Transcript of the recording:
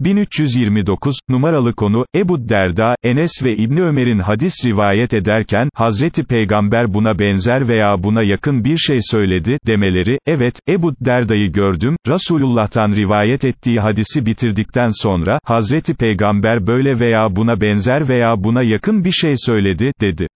1329, numaralı konu, Ebu Derda, Enes ve İbni Ömer'in hadis rivayet ederken, Hazreti Peygamber buna benzer veya buna yakın bir şey söyledi, demeleri, evet, Ebu Derda'yı gördüm, Resulullah'tan rivayet ettiği hadisi bitirdikten sonra, Hazreti Peygamber böyle veya buna benzer veya buna yakın bir şey söyledi, dedi.